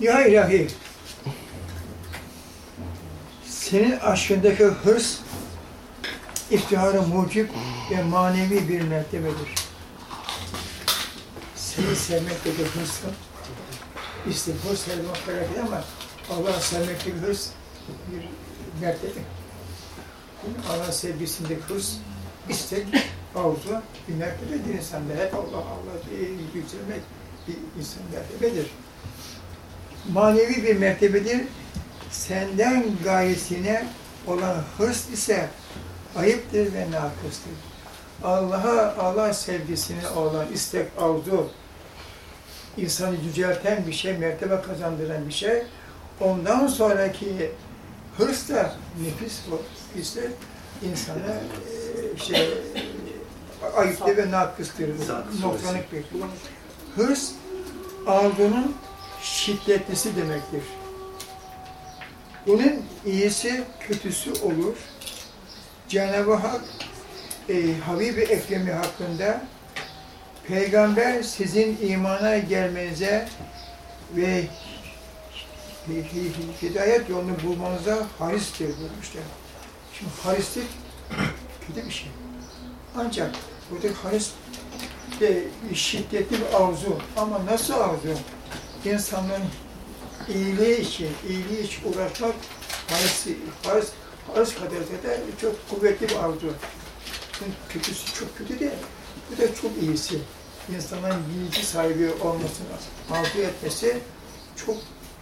Ya ilahi, senin aşkındaki hırs, iftihara mucip ve manevi bir mertebedir. Seni sevmekteki hırsın, istiğfar sevmek değil ama Allah'ı sevmekteki hırs bir mertebe. Allah sevgisindeki hırs, istek, arzu bir mertebedir insanda. Hep Allah Allah diye yükselmek bir insan mertebedir. Manevi bir mertebedir. Senden gayesine olan hırs ise ayıptır ve nakıstır. Allah'a, Allah sevgisine olan istek, arzu, insanı yücelten bir şey, mertebe kazandıran bir şey. Ondan sonraki hırs da nefis ise insana e, şey ayıptır ve nakıstır. Noksanlık bir. Hırs arzunun şiddetlisi demektir. Bunun iyisi, kötüsü olur. Cenab-ı Hak e, Habibi Ekrem'i hakkında Peygamber sizin imana gelmenize ve hidayet yolunu bulmanıza haristir buyurmuşlar. Şimdi harislik kötü bir şey. Ancak buradaki haris de şiddetli bir arzu. Ama nasıl arzu? İnsanın iyiliği için, iyiliği için uğraşmak haris, haris, haris kadar da çok kuvvetli bir arzu. Bunun kötüsü çok kötü değil. Bu da çok iyisi. İnsanın bilgi sahibi olmasını arzu etmesi çok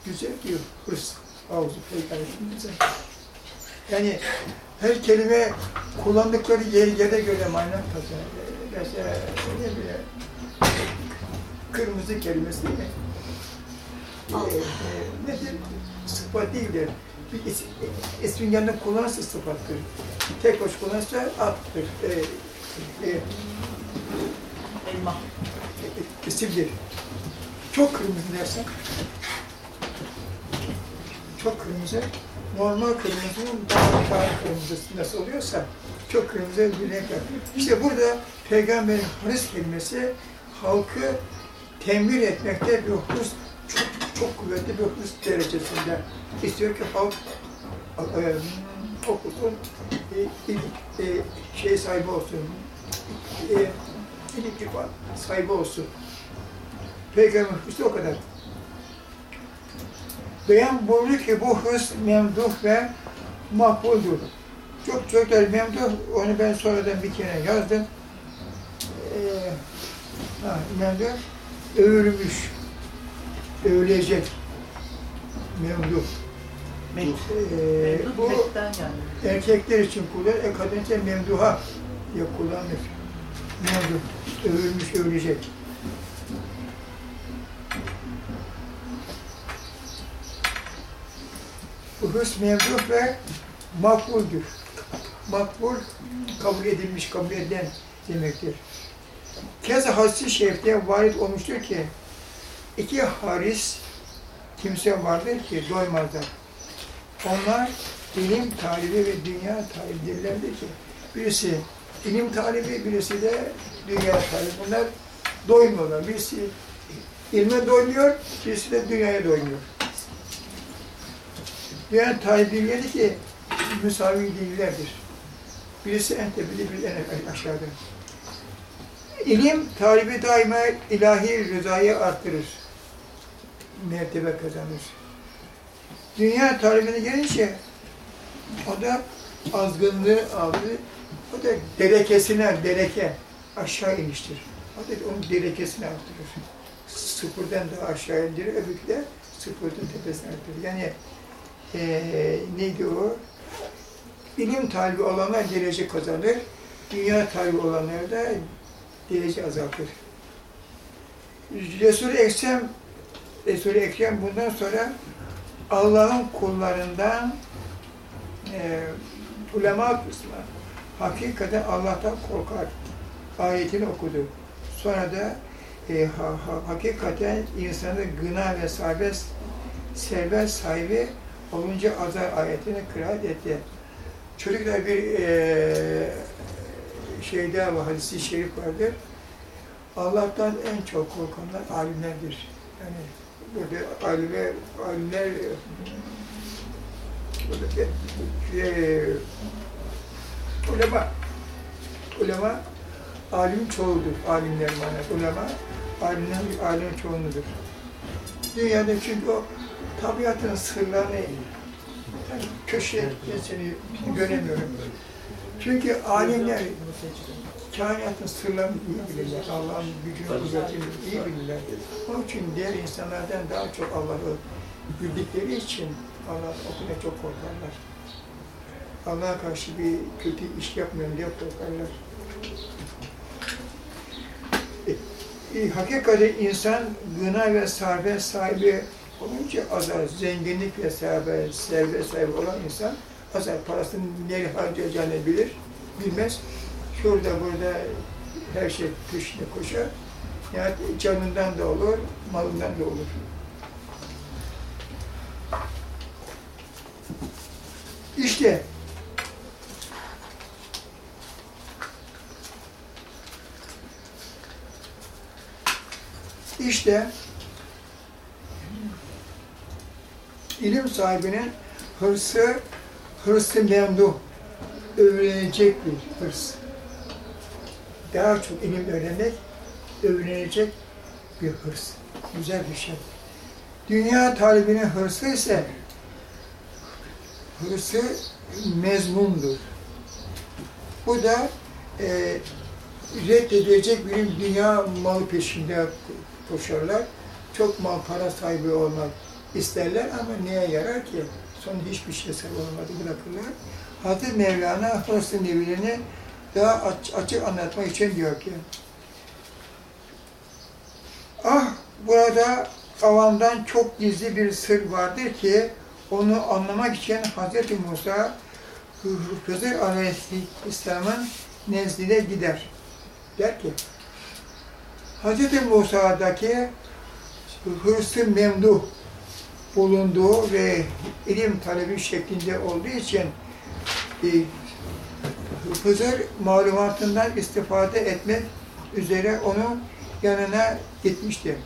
güzel bir hırs arzu peygamberimize. Yani her kelime kullandıkları yer, yere göre mana kazanıyor. Mesela ne bileyim, kırmızı kelimesi değil mi? Nedir? Sıfat değildir. Bir is, ismin yanında kullanırsa sıfattır. Tek hoş kullanırsa attır. Ee, e, Elma. e, isimdir. Çok kırmızı dersen, çok kırmızı, normal kırmızının daha daha kırmızısı nasıl oluyorsa, çok kırmızı bir renk yapıyor. İşte burada Peygamberin haris kelimesi halkı temir etmekte bir hırs, çok, çok kuvvetli bir hırs derecesinde. İstiyor ki halk e, okusun, şey sahibi olsun, e, ilim sahibi olsun. Peygamber işte o kadar. Beyan buyuruyor ki bu hırs memduh ve makbuldur. Çok çocuklar memduh, onu ben sonradan bir kere yazdım. Ee, ha, memduh, övülmüş, övülecek memduh. Ee, bu yani. erkekler için kullanır, e, kadın için memduha diye kullanılır. Memduh, övülmüş, övülecek. Bu hırs mevzuh ve makbuldür. Makbul, kabul edilmiş, kabul edilen demektir. Keza hadis-i şerifte varit olmuştur ki, iki haris kimse vardır ki doymazlar. Onlar ilim talibi ve dünya talibidirlerdir ki, birisi ilim talibi, birisi de dünya talibi. Bunlar doymuyorlar. Birisi ilme doymuyor, birisi de dünyaya doymuyor. Diğer talibleri ki müsavi değillerdir. Birisi en tepede, bir en aşağıda. İlim talibi daima ilahi rızayı arttırır. Mertebe kazanır. Dünya talibine gelince o da azgınlığı aldı. O da derekesine, dereke aşağı iniştir. O da onun derekesini arttırır. Sıfırdan da aşağı indirir, öbürkü de sıfırdan tepesine arttırır. Yani ee, neydi o? İlim talibi olanlar derece kazanır, dünya talibi olanlar da derece azaltır. Resul-i Ekrem, Resul-i Ekrem bundan sonra Allah'ın kullarından e, ulema kısmı hakikaten Allah'tan korkar ayetini okudu. Sonra da e, ha, ha, hakikaten insanı gına ve serbest, serbest sahibi olunca azar ayetini kıraat etti. Çocuklar bir e, şeyde var, hadisi şerif vardır. Allah'tan en çok korkanlar alimlerdir. Yani burada alime, alimler burada e, ulema ulema alim çoğuldur. Alimler manası. Ulema alimler alim çoğunludur. Dünyada çünkü o tabiatın sırlarını yani köşeye geçeni göremiyorum. Çünkü alimler kainatın sırlarını iyi bilirler. Allah'ın gücünü, kudretini iyi bilirler. Onun için diğer insanlardan daha çok Allah'ı bildikleri için Allah okuna çok korkarlar. Allah'a karşı bir kötü iş yapmayalım diye korkarlar. E, e, hakikaten insan gına ve servet sahibi olunca azar, zenginlik ve servet, servet sahibi olan insan azar parasını nereye harcayacağını bilir, bilmez. Şurada burada her şey peşine koşar. Yani canından da olur, malından da olur. İşte İşte ilim sahibinin hırsı, hırsı memduh, övünecek bir hırs. Daha çok ilim öğrenmek, övünecek bir hırs. Güzel bir şey. Dünya talibinin hırsı ise hırsı mezmundur. Bu da e, reddedilecek bir dünya malı peşinde koşarlar. Çok mal para sahibi olmak isterler ama neye yarar ki? Son hiçbir şey olmadı bırakırlar. Hazreti Mevlana Hırsın evlerini daha aç, açık anlatmak için diyor ki Ah burada avamdan çok gizli bir sır vardır ki onu anlamak için Hz. Musa Hızır Aleyhisselam'ın nezdine gider. Der ki Hz. Musa'daki hırsı memduh bulunduğu ve ilim talebi şeklinde olduğu için e, Hızır malumatından istifade etmek üzere onun yanına gitmişti.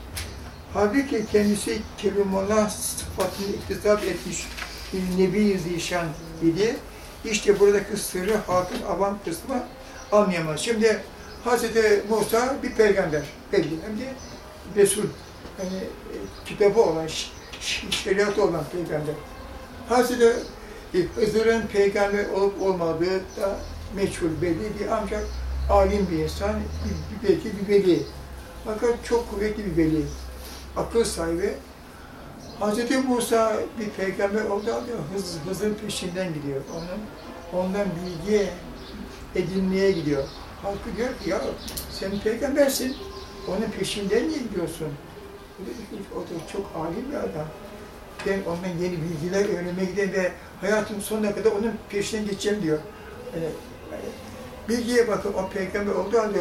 Halbuki kendisi Kerimullah sıfatını iktisap etmiş bir Nebi Zişan idi. İşte buradaki sırrı halkın avam kısmı anlayamaz. Şimdi Hz. Musa bir peygamber, belli hem de Resul, yani e, kitabı olan, şeriatı olan peygamber. Hz. Hızır'ın peygamber olup olmadığı da meçhul belli değil ancak alim bir insan, belki bir veli. Fakat çok kuvvetli bir veli, akıl sahibi. Hz. Musa bir peygamber oldu ama Hız, Hızır'ın peşinden gidiyor. Onun, ondan bilgi edinmeye gidiyor. Halkı diyor ki ya sen peygambersin, onun peşinden niye gidiyorsun? O da çok alim bir adam. Ben ondan yeni bilgiler öğrenmeye gideyim ve hayatım sonuna kadar onun peşinden gideceğim diyor. Yani bilgiye bakın o peygamber olduğu halde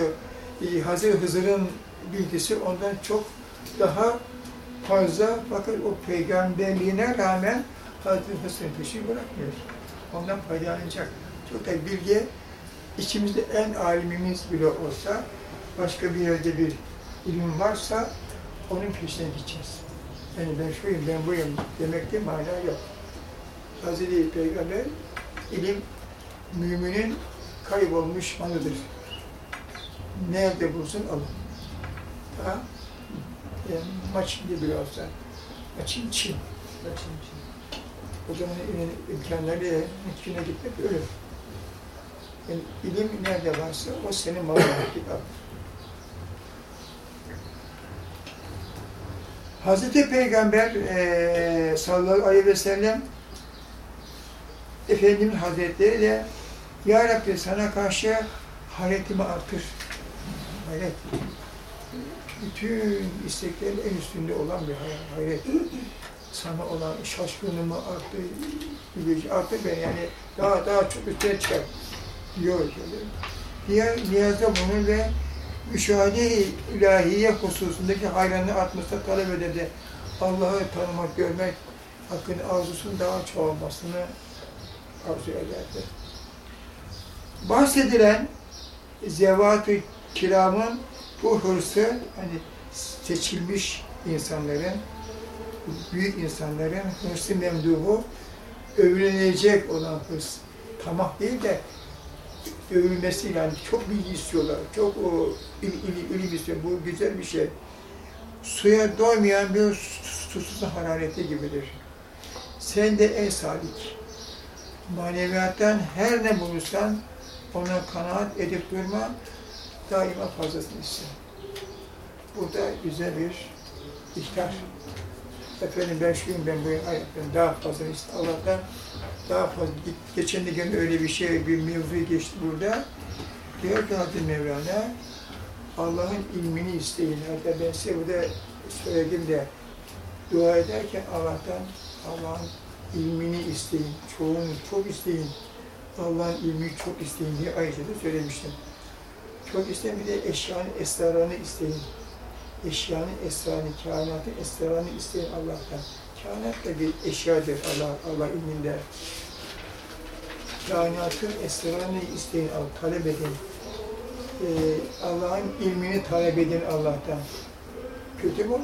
e, Hazreti Hızır'ın bilgisi ondan çok daha fazla bakın o peygamberliğine rağmen Hazreti Hızır'ın peşini bırakmıyor. Ondan faydalanacak. Çok da bilgi içimizde en alimimiz bile olsa başka bir yerde bir ilim varsa onun peşine gideceğiz. Yani ben şuyum, ben buyum demekte mana yok. Hazreti Peygamber ilim müminin kaybolmuş malıdır. Nerede bulsun alın. Ha? Yani maçında bile olsa. Maçın Çin. Maçın için. O zaman imkanları Çin'e gitmek ölür. Yani ilim nerede varsa o senin malın kitap. Hazreti Peygamber e, sallallahu aleyhi ve sellem Efendimiz Hazretleri de Ya Rabbi sana karşı hayretimi artır. Hayret. Bütün isteklerin en üstünde olan bir hayret. Sana olan şaşkınlığımı arttı, arttı ben yani daha daha çok üstüne çıkar diyor. Diğer niyazda bunu ve müşahede ilahiye hususundaki hayranlığı artmasını talep ederdi. Allah'ı tanımak, görmek, hakkın arzusunun daha çoğalmasını arzu ederdi. Bahsedilen zevat-ı kiramın bu hırsı, hani seçilmiş insanların büyük insanların hırsı memduhu övünecek olan hırs. Tamah değil de övülmesi yani çok bilgi istiyorlar. Çok o il, il, ilim istiyor. Bu güzel bir şey. Suya doymayan bir susuz harareti gibidir. Sen de ey salik. Maneviyattan her ne bulursan ona kanaat edip durma. Daima fazlasını iste. Bu da güzel bir ihtar. Efendim ben şuyum, ben bu hayattan daha fazla iste Allah'tan daha fazla. Geçen gene öyle bir şey, bir mevzu geçti burada. Diyor ki Hazreti Mevlana, Allah'ın ilmini isteyin. Hatta ben size burada söyledim de, dua ederken Allah'tan Allah'ın ilmini isteyin. Çoğunu çok isteyin. Allah'ın ilmini çok isteyin diye Ayşe'de söylemiştim. Çok isteyin bir de eşyanın esrarını isteyin. Eşyanın esrarını, kainatın esrarını isteyin Allah'tan. Kainat da bir eşyadır Allah, Allah ilminde. Kainatın esrarını isteyin, al- talep edin. Ee, Allah'ın ilmini talep edin Allah'tan. Kötü mü olur?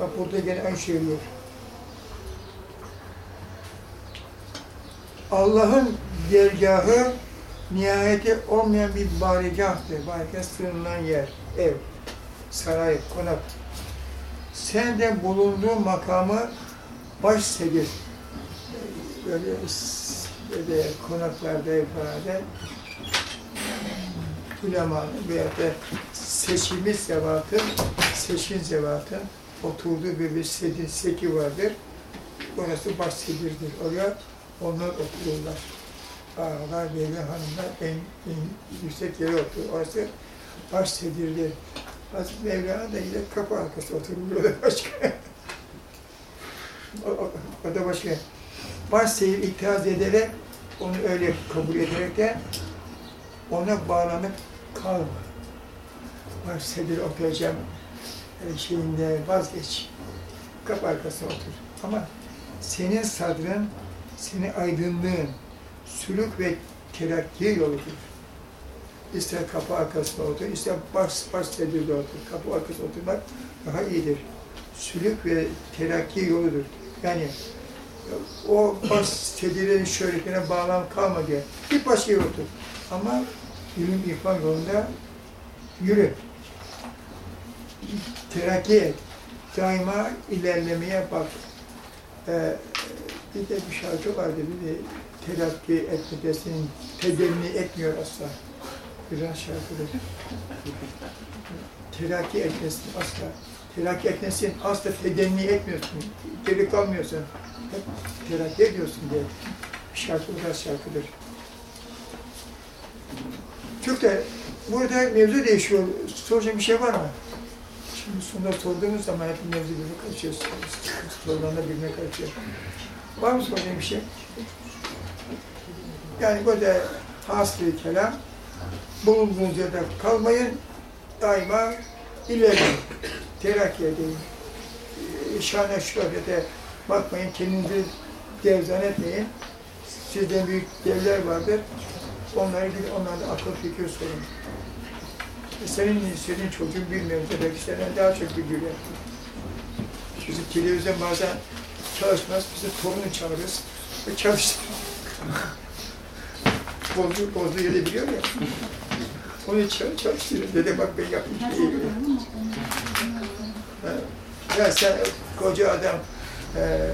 Bak burada gene aynı şey oluyor. Allah'ın dergahı nihayeti olmayan bir barigahtır. Barigah sığınılan yer, ev, saray, konak. Sen de bulunduğun makamı baş sedir. Böyle, böyle konaklarda, evlerde ulemanın veya da seçilmiş zevatın, seçkin zevatın oturduğu bir, bir seki vardır. Orası baş sedirdir. Oraya onlar otururlar. Ağalar, beyler, hanımlar en, en yüksek yere oturur. Orası baş sedirdir. Hazreti Mevlana da yine kapı arkası oturuyor. Başka. o, o, o da başka. Baş seyir itiraz ederek, onu öyle kabul ederek de ona bağlanıp kalma. Baş sedir okuyacağım şeyinde vazgeç. Kapı arkasına otur. Ama senin sadrın, senin aydınlığın, sülük ve terakki yoludur. İster kapı arkasına otur, ister baş, baş sedirde otur. Kapı arkasına oturmak daha iyidir. Sülük ve terakki yoludur. Yani o baş sedirin şöhretine bağlan kalma diye. Bir başka otur. Ama ilim irfan yolunda yürü. Terakki et. Daima ilerlemeye bak. Ee, bir de bir şarkı vardı, bir de terakki etmekesinin tedenni etmiyor asla. Biraz şarkıdır. Terakki etmesin asla. Terakki etmesin asla tedenni etmiyorsun. Geri kalmıyorsun. Hep terakki ediyorsun diye. Bir şarkı biraz şarkıdır. Türk'te burada mevzu değişiyor. Soracağım bir şey var mı? Şimdi sonunda sorduğunuz zaman hep mevzu birbirine kaçıyor. Sorularında birbirine kaçıyor. Var mı soracağım bir şey? Yani burada hasri kelam, bulunduğunuz yerde kalmayın, daima ilerleyin, terakki edin. Ee, Şahane şöhrete bakmayın, kendinizi devzan etmeyin. Sizden büyük devler vardır, onlara gidin, onlardan akıl fikir sorun. E, Senin istediğin çocuğun bilmiyorsa belki senden daha çok biliyor. Çünkü televizyon bazen çalışmaz, biz de torunu çağırırız ve çalıştırırız. Bozdu, bozduğu yeri biliyor ya. Onu çal- çalıştırır. Dede bak ben yapmış iyi. Ha, Ya sen koca adam eee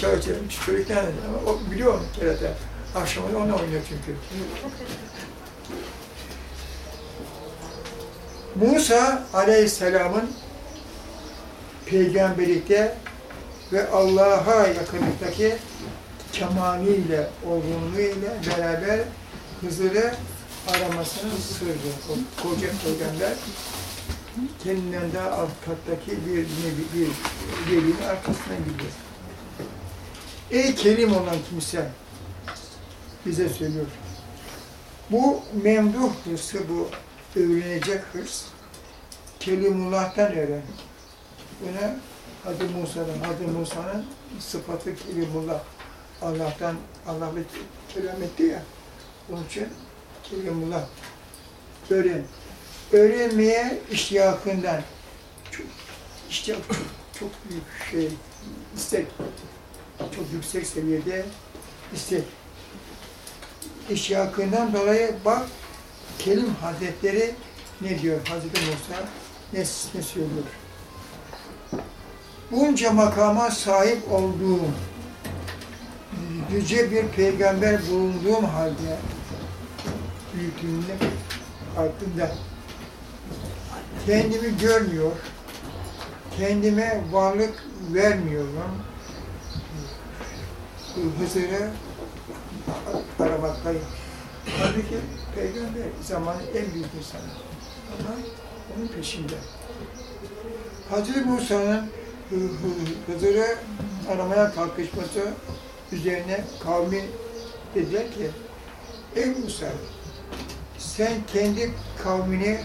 çalıştırmış çocuktan ama o biliyor onu kerata. Akşamını onunla oynuyor çünkü. Musa aleyhisselamın peygamberlikte ve Allah'a yakınlıktaki kemaliyle, olgunluğuyla beraber Hızır'ı aramasının sırrı. O koca peygamber kendinden daha alt kattaki bir nevi, bir velinin arkasından gidiyor. Ey kerim olan kimse bize söylüyor. Bu memduh hırsı, bu övünecek hırs, Kelimullah'tan öğren. Buna Hadi Musa'dan, Hadi Musa'nın sıfatı Kelimullah. Allah'tan, Allah'la kelam etti ya. Onun için Kelimullah. Öğren. Öğrenmeye iştiyakından, çok işte çok, büyük şey, istek. Çok yüksek seviyede istek. İşyakından dolayı bak Kelim Hazretleri ne diyor Hazreti Musa ne, ne söylüyor? Bunca makama sahip olduğum yüce bir peygamber bulunduğum halde büyüklüğünün altında kendimi görmüyor, kendime varlık vermiyorum. Hızır'ı aramaktayım. Halbuki peygamber zamanın en büyük insanı. Ama onun peşinde. Hazreti Musa'nın Hızır'ı aramaya kalkışması üzerine kavmi dediler ki Ey Musa sen kendi kavmini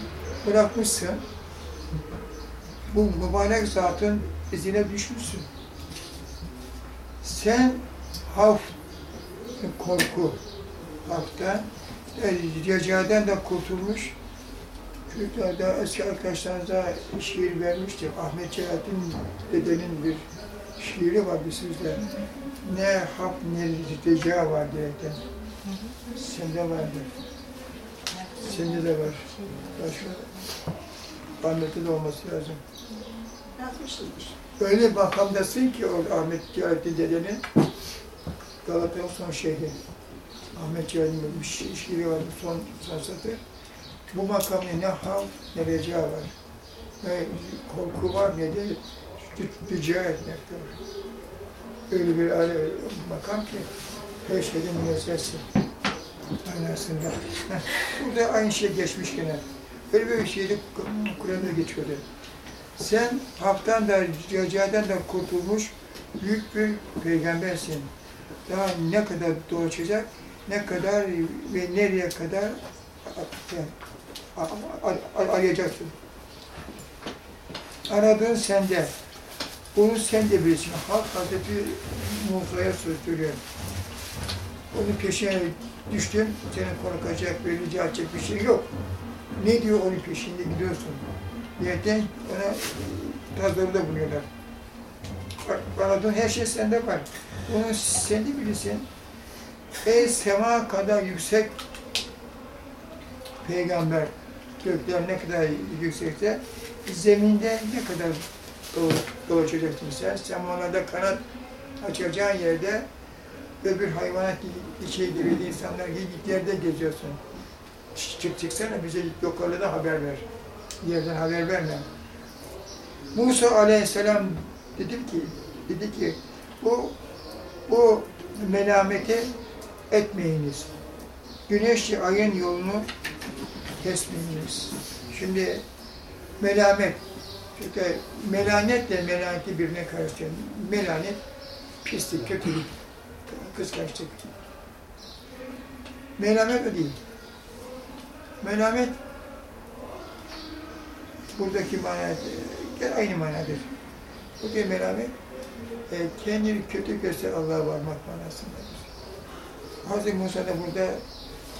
bırakmışsın. Bu mübarek zatın izine düşmüşsün. Sen haf, korku, hafta, ricaden de kurtulmuş. Çocuklarda eski arkadaşlarınıza şiir vermiştim. Ahmet Celalettin dedenin bir şiiri var bir sözde. Ne hap ne rica var diyerekten. Sende vardır. Sende de var. Başka Ahmet'te de olması lazım. Yazmışızdır. Öyle makamdasın ki o Ahmet Celalettin dedenin Galata'nın son şehri. Ahmet Celalettin'in bir şi- şiiri var son, son satır. Bu makamda ne hav ne reca var. Ne korku var ne de rica etmekte var. Öyle bir ale, makam ki her şeyden münezzehsin. Manasında. Burada aynı şey geçmiş gene. Öyle bir şeyde Kur'an'da geçiyordu. Sen haftan da, ricaden da kurtulmuş büyük bir peygambersin. Daha ne kadar dolaşacak, ne kadar ve nereye kadar yani, arayacaksın. Aradığın sende. Bunu sen de bilirsin. Halk Hazreti Musa'ya söylüyor. Onun peşine düştüm, senin korkacak ve rica edecek bir şey yok. Ne diyor onun peşinde gidiyorsun? Niyetten ona tazlarında bulunuyorlar. Aradığın her şey sende var. Bunu sen de bilirsin. Ey sema kadar yüksek peygamber, gökler ne kadar yüksekse, zeminde ne kadar dolaşacaksın sen. Semalarda kanat açacağın yerde öbür hayvanat içi gibi insanlar yerde geziyorsun. Çık, çık çıksana bize yukarıda haber ver. Yerden haber verme. Musa aleyhisselam dedim ki, dedi ki bu bu melameti etmeyiniz. Güneşli ayın yolunu kesmeyiniz. Şimdi melamet, çünkü melanetle melaneti birine karıştırın. Melanet pislik, kötülük, kıskançlık. Melamet o değil. Melamet buradaki mana gel aynı manadır. Bu bir melamet e, kendini kötü göster Allah'a varmak manasındadır. Hazreti Musa da burada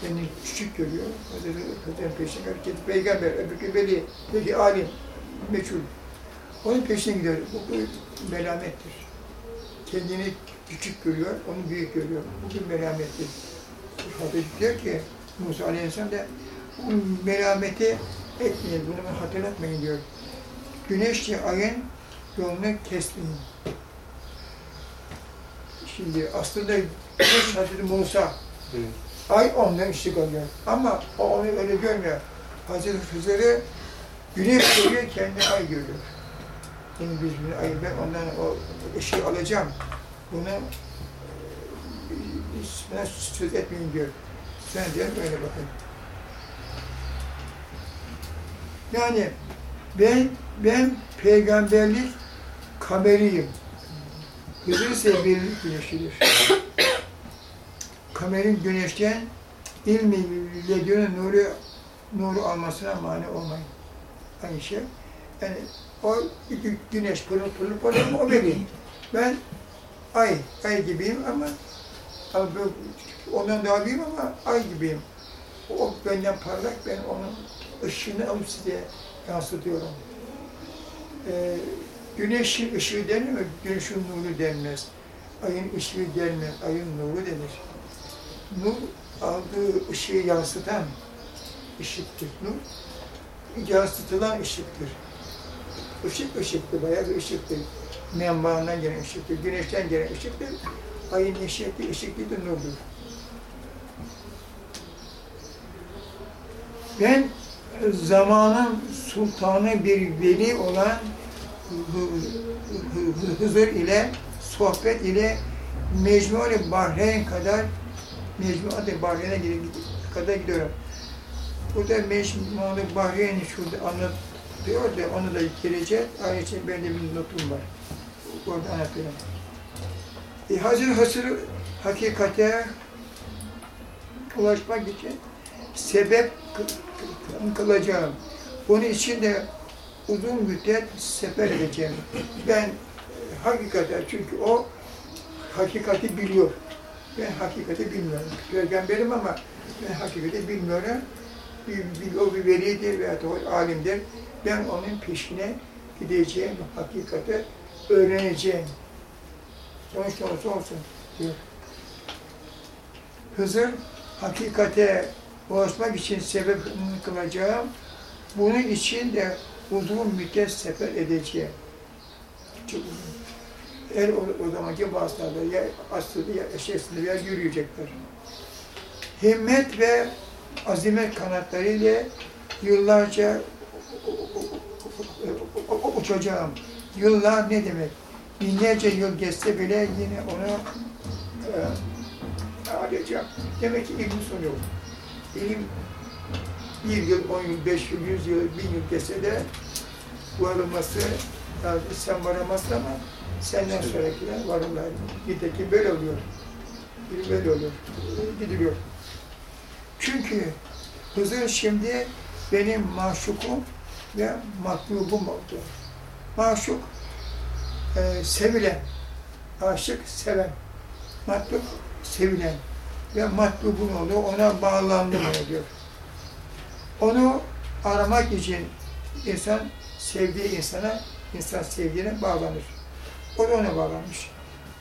kendini küçük görüyor. Hazreti Hazreti peşine herkes peygamber, öbürkü veli, peki alim, meçhul. Onun peşine gidiyor. Bu bir melamettir. Kendini küçük görüyor, onu büyük görüyor. Bu bir melamettir. Hazreti diyor ki Musa Aleyhisselam da bu melameti etmeyin, bunu hatırlatmayın diyor. Güneşli ayın yolunu kesmeyin. Şimdi aslında Hazreti Musa, ay ondan ışık alıyor. Ama o onu öyle görmüyor. Hazreti Hızır'ı güneş görüyor, kendi ay görüyor. Yani biz bunu ay, ben ondan o ışığı alacağım. Bunu bana söz etmeyin diyor. Sen diyor öyle bakın. Yani ben ben peygamberlik kameriyim. Hızır ise birlik güneşidir. Kamerin güneşten ilmi ledünün nuru, nuru almasına mani olmayın. Aynı şey. Yani o gü- güneş pırıl pırıl pırıl o benim. Ben ay, ay gibiyim ama, ondan daha büyüğüm ama ay gibiyim. O benden parlak, ben onun ışığını alıp yansıtıyorum. Ee, Güneşin ışığı denir mi? Güneşin nuru denmez. Ayın ışığı denmez. Ayın nuru denir. Nur aldığı ışığı yansıtan ışıktır. Nur yansıtılan ışıktır. Işık ışıktır, bayağı bir ışıktır. Menbaından gelen ışıktır, güneşten gelen ışıktır. Ayın ışığı, ışık değil de nurdur. Ben zamanın sultanı bir veli olan Hızır ile sohbet ile Mecmu-i Bahreyn kadar Mecmu-i Bahreyn'e kadar gidiyorum. Burada Mecmu-i Bahreyn'i şurada anlatıyor da onu da gireceğiz. Ayrıca benim bir notum var. Orada anlatıyorum. E, Hazır Hısır hakikate ulaşmak için sebep kılacağım. Bunun için de uzun müddet sefer edeceğim. Ben hakikate çünkü o hakikati biliyor. Ben hakikati bilmiyorum. Peygamberim ama ben hakikati bilmiyorum. Bir, bir, o bir velidir veya o alimdir. Ben onun peşine gideceğim, hakikati öğreneceğim. Sonuçta olsa olsun diyor. Hızır hakikate ulaşmak için sebep kılacağım. Bunun için de uzun müddet sefer edeceğim. Çok uzun. Eğer o, o zamanki vasıtalarda ya asılı ya eşeğsinde ya yürüyecekler. Himmet ve azimet kanatlarıyla yıllarca uçacağım. Yıllar ne demek? Binlerce yıl geçse bile yine onu e, arayacağım. Demek ki ilim sonu yok. İlim bir yıl, on yıl, beş yıl, yüz yıl, bin yıl geçse de varılması lazım. Sen varamazsın ama senden sonrakiler varırlar. Gideki böyle oluyor. Bir böyle oluyor. Gidiliyor. Çünkü Hızır şimdi benim maşukum ve matlubum oldu. Maşuk e, sevilen, aşık seven, matlub sevilen ve matlubun oldu, ona bağlandım diyor. Onu aramak için insan sevdiği insana, insan sevdiğine bağlanır. O da ona bağlanmış.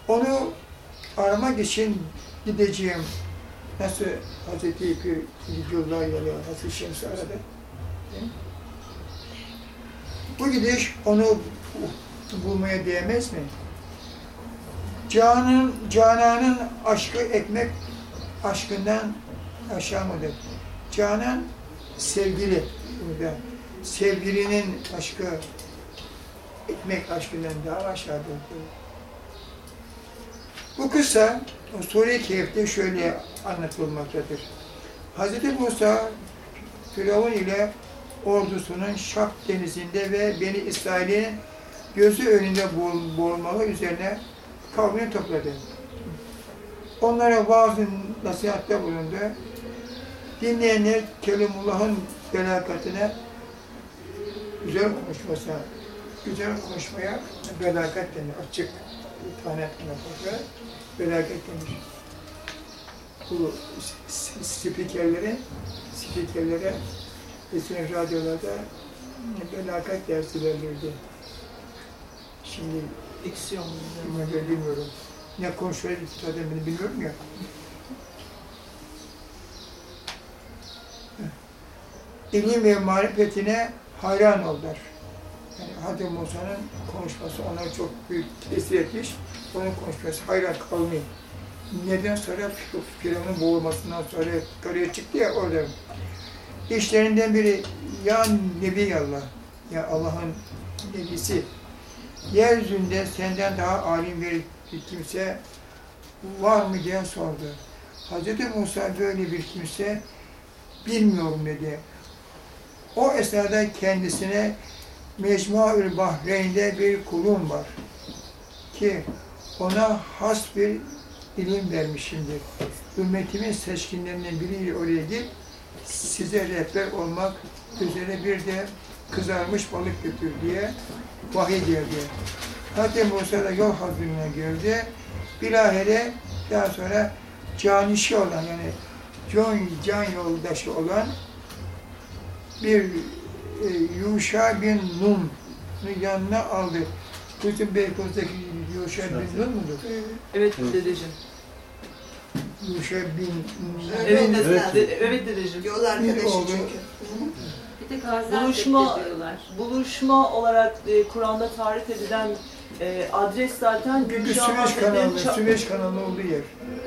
Onu aramak için gideceğim. Nasıl Hazreti Pir Güllar yolu, Hazreti Şems'i aradı. Bu gidiş onu bulmaya değmez mi? Canın, Canan'ın aşkı ekmek aşkından aşağı mıdır? Canan sevgili. Sevgilinin aşkı ekmek aşkından daha aşağıdır. Bu kısa Sure-i şöyle anlatılmaktadır. Hz. Musa Firavun ile ordusunun Şap denizinde ve Beni İsrail'in gözü önünde boğulmalı üzerine kavmini topladı. Onlara bazı nasihatte bulundu. Dinleyenler Kelimullah'ın belakatine güzel konuşmasına, güzel konuşmaya belakat denir. Açık, tane tane belakat denir. Bu spikerlere, spikerlere eski radyolarda belakat dersi verilirdi. Şimdi Diksiyon. bilmiyorum. Ne konuşuyor zaten beni bilmiyorum ya. İlim ve marifetine hayran oldular. Hadi Musa'nın konuşması ona çok büyük tesir etmiş. Onun konuşması hayran kalmayın. Neden sonra Firavun'un boğulmasından sonra yukarıya çıktı ya orada. İşlerinden biri ya Nebi Allah, ya Allah'ın nebisi, yeryüzünde senden daha alim bir kimse var mı diye sordu. Hz. Musa böyle bir kimse bilmiyorum dedi. O esnada kendisine Mecmuaül Bahreyn'de bir kulum var ki ona has bir ilim vermişimdir. Ümmetimin seçkinlerinden biriyle oraya git, size rehber olmak üzere bir de kızarmış balık götür diye vahiy geldi. Hz. Musa da yol hazırlığına girdi. Bilahare daha sonra canişi olan yani can, can yoldaşı olan bir Yuşa bin Num'un yanına aldı. Kuzun Beykoz'daki Yuşa bin Nun mudur? Hı. Evet Evet. dedeciğim. Yuşa bin Evet, Evet, evet. evet, evet dedeciğim. Yol arkadaşı çünkü. Hı. Bir de Gaziantep'te Buluşma- diyorlar. Buluşma olarak e, Kur'an'da tarif edilen e, adres zaten Bugün Gülşah Süveyş kanalı, Süveyş kanalı olduğu yer.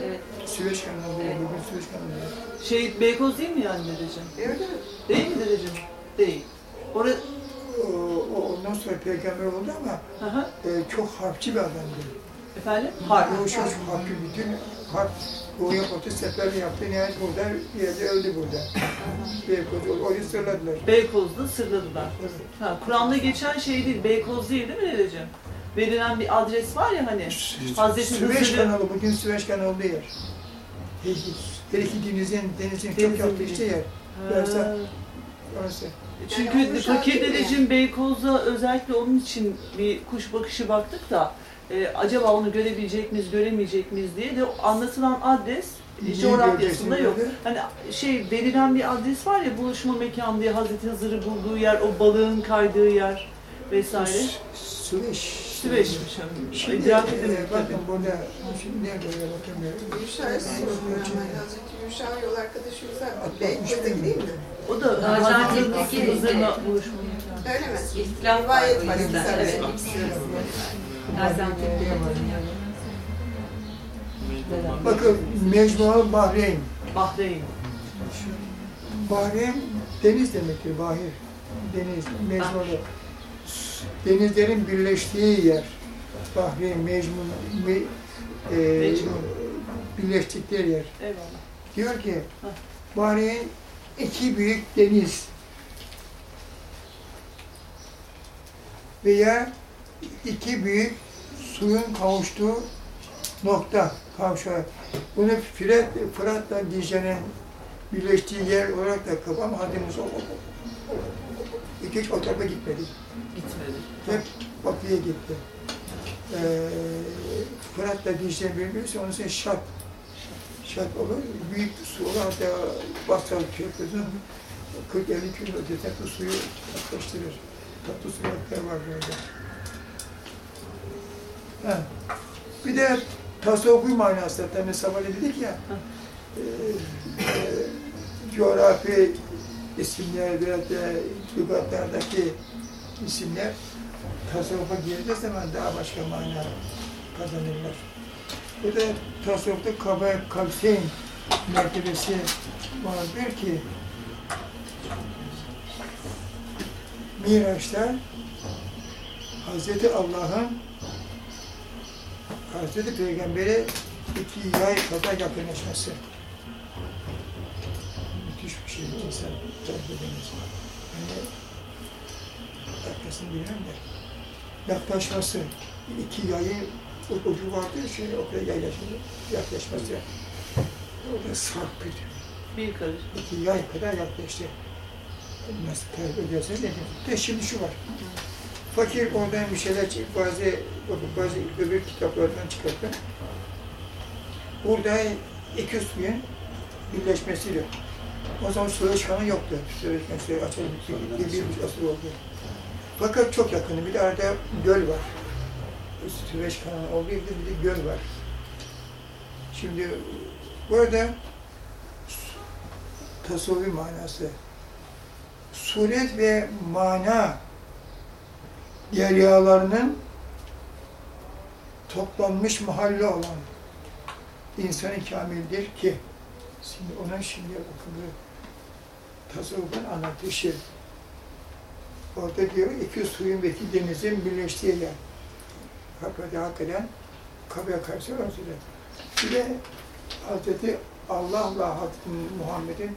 Evet. Süveyş kanalı, Evet. bugün Süveyş kanalı yer. şey Beykoz değil mi yani dedeciğim? Mi? Değil mi dedeciğim? Değil. Orada O, ondan sonra peygamber oldu ama e, çok harpçi bir adamdı. efendim? Harp. Yuşa çok harpçi, bütün harp Doğuya Batı seferini yaptı. Nihayet burada bir yerde öldü burada. Beykoz, orayı sırladılar. Beykoz'da sırladılar. Ha, Kur'an'da geçen şey değil, Beykoz değil değil mi dedeciğim? Verilen bir adres var ya hani. Hazreti Süveyş Hızır'ı- kanalı, bugün Süveyş kanalı yer. Her iki denizin, denizin çok Denizin yaptığı işte yer. Dersen- Orası. Çünkü fakir dedeciğim Beykoz'a özellikle onun için bir kuş bakışı baktık da e, acaba onu görebilecek miyiz, göremeyecek miyiz diye de anlatılan adres Niye coğrafyasında yok. böyle? Hani şey verilen bir adres var ya buluşma mekanı diye Hazreti Hızır'ı bulduğu yer, o balığın kaydığı yer vesaire. Sü- Süveyş. Süveyş'miş. Şimdi İdrak e, edemedim bakın burada, şimdi nerede öyle bakıyorum. Yuşa'yı soruyor ama Hazreti Yuşa yol arkadaşı. Altmış Beykoz'daki değil mi? O da Hazreti Hızır'la mekanı. Öyle mi? İhtilaf var Rivayet var Evet. Gaziantep'te Bakın Mecmua Bahreyn. Bahreyn. Bahreyn deniz demektir, bahir. Deniz, Mecmua'da. Denizlerin birleştiği yer. Bahreyn, Mecmun, me, e, Mecmun. birleştikleri yer. Eyvallah. Diyor ki. Bahreyn iki büyük deniz veya iki büyük suyun kavuştuğu nokta, kavşağı. Bunu Fırat, Fırat'la Dicle'nin birleştiği yer olarak da kabul ama adımız o. İki üç o tarafa gitmedi. Gitmedi. Hep batıya gitti. Ee, Fırat'la Dicle'nin birbirisi onun için şart. Şart olur. Büyük bir su olur. Hatta Basral Köprüsü'nün 40-50 kilo ötesine bu suyu yaklaştırır. Tatlı sular var böyle. Ha. Bir de tasavvufi manası da tabii sabah dedik ya, e, e, coğrafi isimler veya da lügatlardaki isimler tasavvufa girdiği zaman daha başka mana kazanırlar. Bu da tasavvufta kaba kavseyn mertebesi vardır ki Miraç'ta Hazreti Allah'ın Hazreti Peygamber'e iki yay kadar yakınlaşması. Müthiş bir şey insan terk edemez. Yani arkasını bilmem de yaklaşması. iki yayı ucu vardır, şöyle o kadar yaylaşması, yaklaşması. O da sarpıydı. Bir karış. İki yay kadar yaklaştı. Nasıl terk ederse ne. De şimdi şu var. Fakir oradan bir şeyler, bazı, bazı öbür kitaplardan çıkarttım. Burada iki suyun birleşmesiyle. O zaman Süveyş kanı yoktu. Bir, bir, bir asır oldu. Fakat çok yakını. Bir de arada göl var. Süveyş kanalı olduğu gibi bir de göl var. Şimdi burada tasavvufi manası, suret ve mana deryalarının toplanmış mahalle olan insanı kamildir ki şimdi ona şimdi bakın bu tasavvufun anlattığı şey. Orada diyor iki suyun ve iki denizin birleştiği yer. Hakikaten, hakikaten kabya karşı orası da. Bir de Hazreti Allah'la Muhammed'in